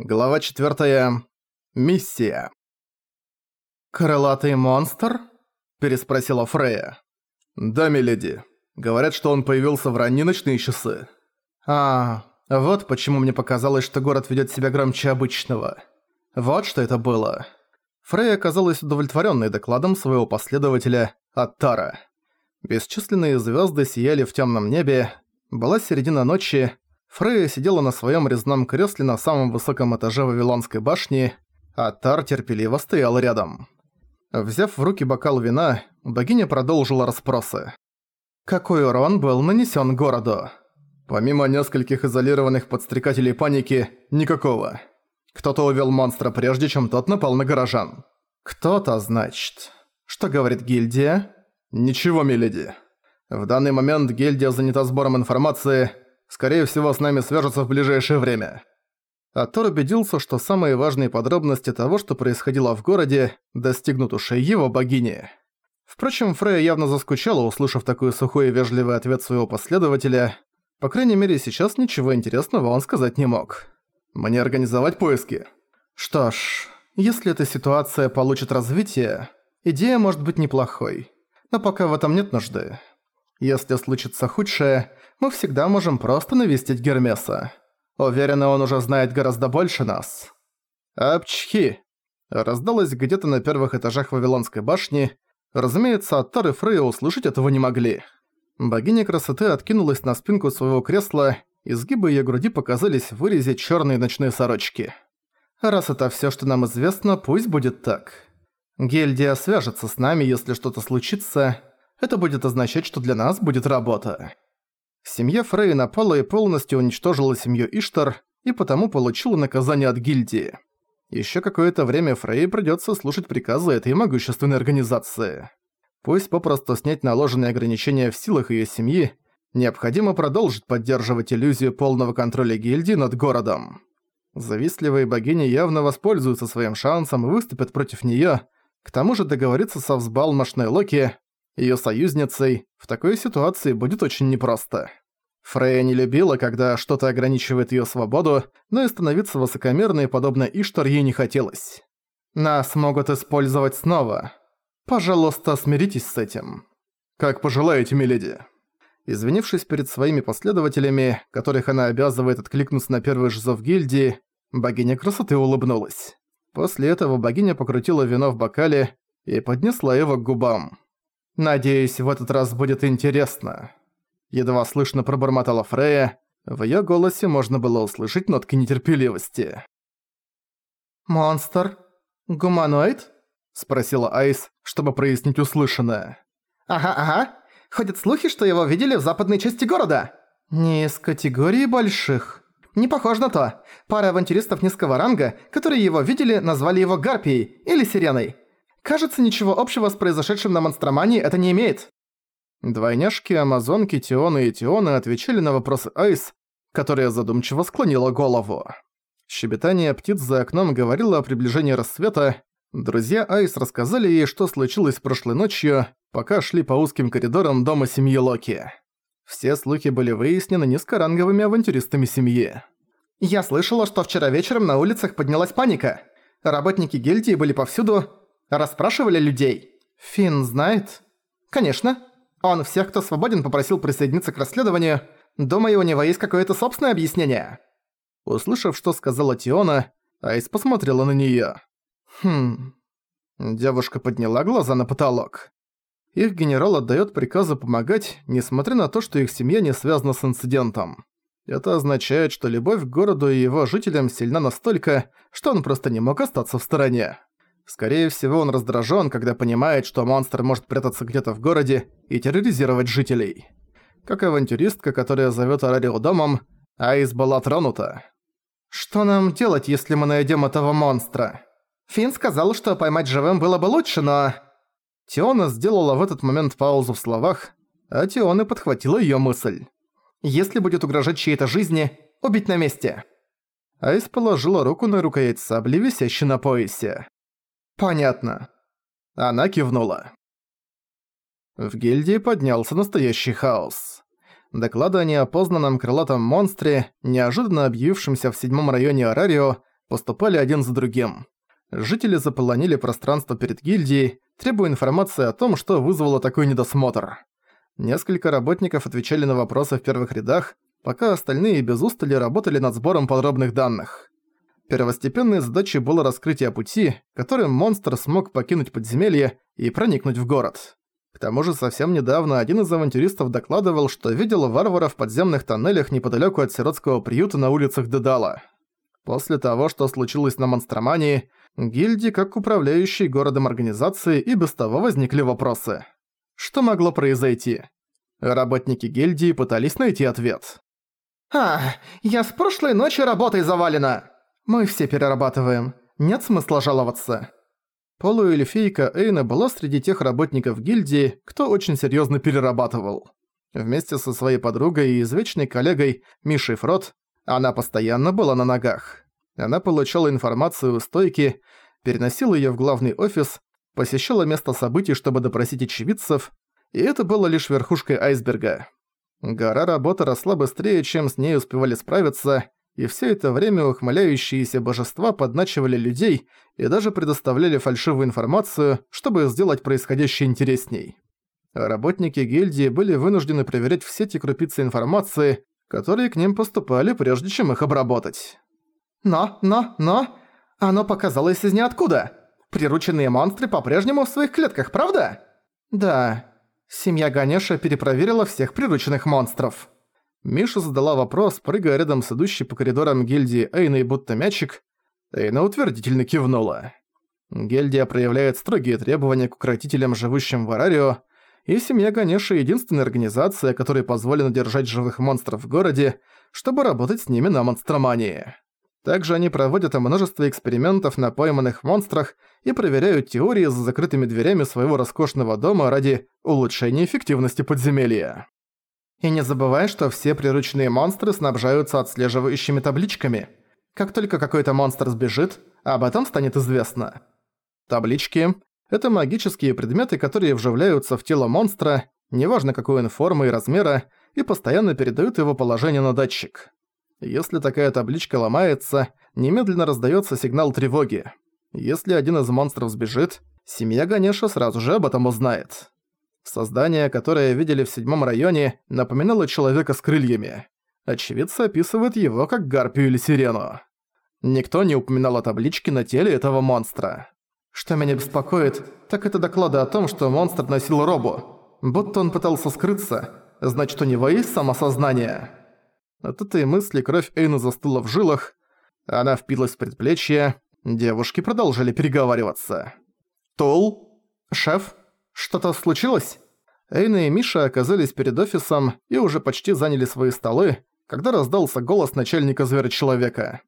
Глава 4. Миссия. «Крылатый монстр?» – переспросила Фрея. «Да, миледи. Говорят, что он появился в ранние ночные часы». «А, вот почему мне показалось, что город ведёт себя громче обычного. Вот что это было». Фрея оказалась удовлетворённой докладом своего последователя Аттара. Бесчисленные звёзды сияли в тёмном небе, была середина ночи, Фрея сидела на своем резном кресле на самом высоком этаже Вавилонской башни, а Тар терпеливо стоял рядом. Взяв в руки бокал вина, богиня продолжила расспросы. Какой урон был нанесен городу? Помимо нескольких изолированных подстрекателей паники, никакого. Кто-то увел монстра прежде, чем тот напал на горожан. Кто-то, значит. Что говорит гильдия? Ничего, миледи. В данный момент гильдия занята сбором информации, Скорее всего, с нами свяжутся в ближайшее время». А Тор убедился, что самые важные подробности того, что происходило в городе, достигнут ушей его богини. Впрочем, Фрея явно заскучала, услышав такой сухой и вежливый ответ своего последователя. По крайней мере, сейчас ничего интересного он сказать не мог. «Мне организовать поиски?» «Что ж, если эта ситуация получит развитие, идея может быть неплохой. Но пока в этом нет нужды. Если случится худшее, мы всегда можем просто навестить Гермеса. Уверена, он уже знает гораздо больше нас. Апчхи! Раздалось где-то на первых этажах Вавилонской башни. Разумеется, Аттар и Фрея услышать этого не могли. Богиня красоты откинулась на спинку своего кресла, изгибы её груди показались в вырезе чёрной ночной сорочки. Раз это всё, что нам известно, пусть будет так. Гильдия свяжется с нами, если что-то случится. Это будет означать, что для нас будет работа. Семья Фрей напала и полностью уничтожила семью Иштар, и потому получила наказание от гильдии. Ещё какое-то время Фрей придётся слушать приказы этой могущественной организации. Пусть попросту снять наложенные ограничения в силах её семьи, необходимо продолжить поддерживать иллюзию полного контроля гильдии над городом. Завистливые богини явно воспользуются своим шансом и выступят против неё, к тому же договориться со взбалмошной Локи Её союзницей, в такой ситуации будет очень непросто. Фрея не любила, когда что-то ограничивает её свободу, но и становиться высокомерной, подобно Иштар, ей не хотелось. Нас могут использовать снова. Пожалуйста, смиритесь с этим. Как пожелаете, миледи. Извинившись перед своими последователями, которых она обязывает откликнуться на первый же зов гильдии, богиня красоты улыбнулась. После этого богиня покрутила вино в бокале и поднесла его к губам. «Надеюсь, в этот раз будет интересно». Едва слышно пробормотала Фрея, в её голосе можно было услышать нотки нетерпеливости. «Монстр? Гуманоид?» – спросила Айс, чтобы прояснить услышанное. «Ага, ага. Ходят слухи, что его видели в западной части города». «Не из категории больших». «Не похож на то. Пара авантюристов низкого ранга, которые его видели, назвали его Гарпией или Сиреной. Кажется, ничего общего с произошедшим на Монстромании это не имеет. Двойняшки, амазонки, Тионы и Тионы отвечали на вопросы Айс, которая задумчиво склонила голову. Щебетание птиц за окном говорило о приближении рассвета. Друзья Айс рассказали ей, что случилось прошлой ночью, пока шли по узким коридорам дома семьи Локи. Все слухи были выяснены низкоранговыми авантюристами семьи. «Я слышала, что вчера вечером на улицах поднялась паника. Работники гильдии были повсюду, Расспрашивали людей. Финн знает? Конечно. Он всех, кто свободен, попросил присоединиться к расследованию. Думаю, у него есть какое-то собственное объяснение. Услышав, что сказала Тиона, Айс посмотрела на неё. Хм... Девушка подняла глаза на потолок. Их генерал отдаёт приказы помогать, несмотря на то, что их семья не связана с инцидентом. Это означает, что любовь к городу и его жителям сильна настолько, что он просто не мог остаться в стороне. Скорее всего, он раздражен, когда понимает, что монстр может прятаться где-то в городе и терроризировать жителей. Как авантюристка, которая зовет Арарио домом, Айс была тронута. «Что нам делать, если мы найдем этого монстра?» Финн сказал, что поймать живым было бы лучше, но... Тиона сделала в этот момент паузу в словах, а Тиона подхватила ее мысль. «Если будет угрожать чьей-то жизни, убить на месте». Айс положила руку на рукоять сабли, висящей на поясе. «Понятно». Она кивнула. В гильдии поднялся настоящий хаос. Доклады о неопознанном крылатом монстре, неожиданно объявившемся в седьмом районе Арарио, поступали один за другим. Жители заполонили пространство перед гильдией, требуя информации о том, что вызвало такой недосмотр. Несколько работников отвечали на вопросы в первых рядах, пока остальные без устали работали над сбором подробных данных. Первостепенной задачей было раскрытие пути, которым монстр смог покинуть подземелье и проникнуть в город. К тому же совсем недавно один из авантюристов докладывал, что видел варвара в подземных тоннелях неподалеку от сиротского приюта на улицах Дедала. После того, что случилось на Монстромании, гильдии, как управляющей городом организации, и без того возникли вопросы. Что могло произойти? Работники гильдии пытались найти ответ. «А, я с прошлой ночи работой завалена!» «Мы все перерабатываем. Нет смысла жаловаться». Полуэльфийка Эйна была среди тех работников гильдии, кто очень серьезно перерабатывал. Вместе со своей подругой и извечной коллегой Мишей Фрот она постоянно была на ногах. Она получала информацию у стойки, переносила ее в главный офис посещала место событий, чтобы допросить очевидцев, и это было лишь верхушкой айсберга. Гора работы росла быстрее, чем с ней успевали справиться, и все это время ухмыляющиеся божества подначивали людей и даже предоставляли фальшивую информацию, чтобы сделать происходящее интересней. Работники гильдии были вынуждены проверять все те крупицы информации, которые к ним поступали, прежде чем их обработать. «Но, но, но, оно показалось из ниоткуда!» Прирученные монстры по-прежнему в своих клетках, правда? Да. Семья Ганеша перепроверила всех прирученных монстров. Миша задала вопрос, прыгая рядом с идущей по коридорам гильдии Эйной будто мячик. Эйна утвердительно кивнула. Гильдия проявляет строгие требования к укротителям, живущим в Арарио, и семья Ганеша единственная организация, которой позволено держать живых монстров в городе, чтобы работать с ними на монстромании. Также они проводят множество экспериментов на пойманных монстрах и проверяют теории за закрытыми дверями своего роскошного дома ради улучшения эффективности подземелья. И не забывай, что все прирученные монстры снабжаются отслеживающими табличками. Как только какой-то монстр сбежит, об этом станет известно. Таблички — это магические предметы, которые вживляются в тело монстра, неважно какой он формы и размера, и постоянно передают его положение на датчик. Если такая табличка ломается, немедленно раздаётся сигнал тревоги. Если один из монстров сбежит, семья Ганеша сразу же об этом узнает. Создание, которое видели в седьмом районе, напоминало человека с крыльями. Очевидцы описывают его как гарпию или сирену. Никто не упоминал о табличке на теле этого монстра. Что меня беспокоит, так это доклады о том, что монстр носил робу. Будто он пытался скрыться, значит у него есть самосознание. От этой мысли кровь Эйны застыла в жилах, она впилась в предплечье, девушки продолжили переговариваться. «Тул? Шеф? Что-то случилось?» Эйна и Миша оказались перед офисом и уже почти заняли свои столы, когда раздался голос начальника зверочеловека.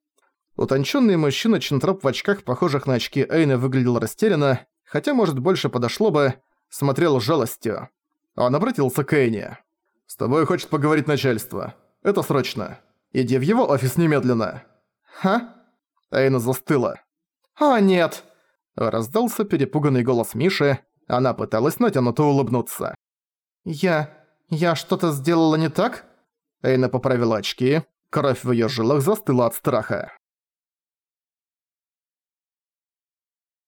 Утонченный мужчина Чентроп в очках, похожих на очки Эйны, выглядел растерянно, хотя, может, больше подошло бы, смотрел с жалостью. Он обратился к Эйне. «С тобой хочет поговорить начальство. Это срочно. Иди в его офис немедленно». «Ха?» Эйна застыла. «О, нет!» Раздался перепуганный голос Миши. Она пыталась натянуто улыбнуться. «Я... я что-то сделала не так?» Эйна поправила очки. Кровь в её жилах застыла от страха.